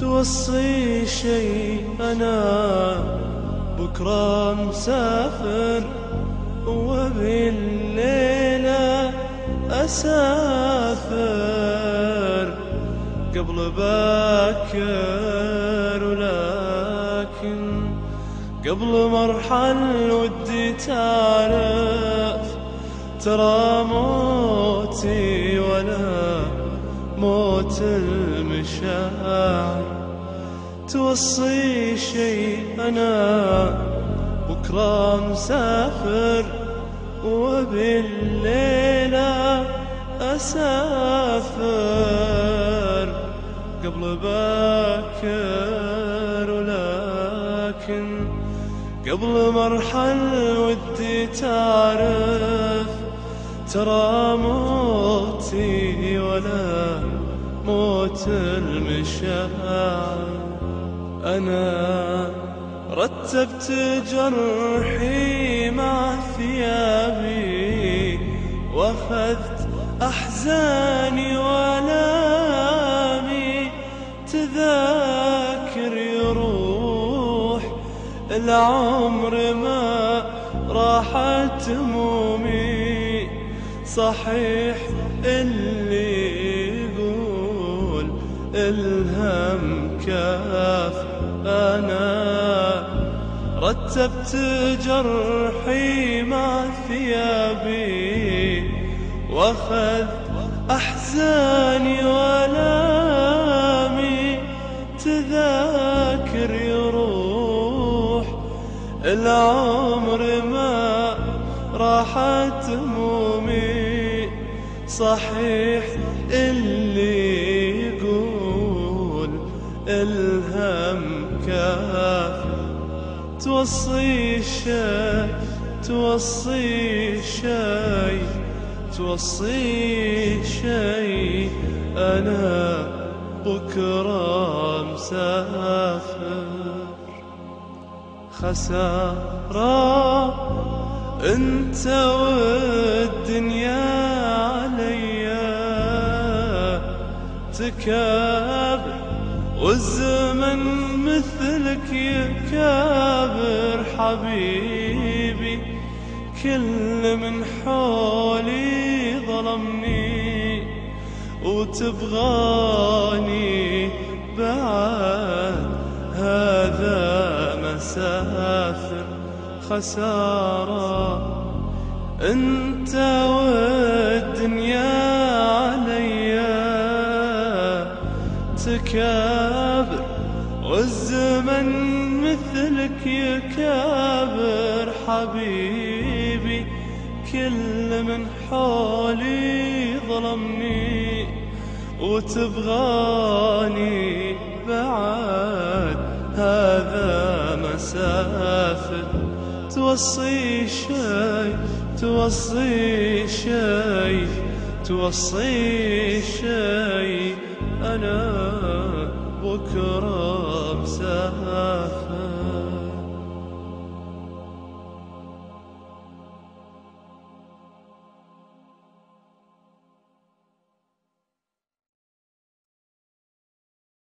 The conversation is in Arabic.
توصي شي أنا. بكرة مسافر وبالليلة أسافر. قبل باكر ولكن قبل مرحل ودي تعرف ترى موتي ولا موت المشاعر. توصي شي أنا بكرة مسافر وبالليلة أسافر. قبل باكر ولكن قبل مرحل ودي تعرف ترى موتي ولا موت المشاعر أنا رتبت جرحي مع ثيابي وأخذت أحزاني ولامي تذاكر يروح العمر ما راحت همومي صحيح يقول الهم كاف أنا رتبت جرحي مع ثيابي واخذ أحزاني ولامي تذاكر يروح العمر ما راحت همومي صحيح اللي الهم كاف توصي شي توصي شي توصي شي أنا بكرة مسافر خسارة أنت والدنيا عليا تكابر والزمن مثلك يكابر حبيبي كل من حولي ظلمني وتبغاني بعد هذا مسافر خسارة. أنت والزمن مثلك يكابر حبيبي كل من حولي ظلمني وتبغاني بعد. هذا مسافر توصي شي توصي شي توصي شي. أنا بكرة سهى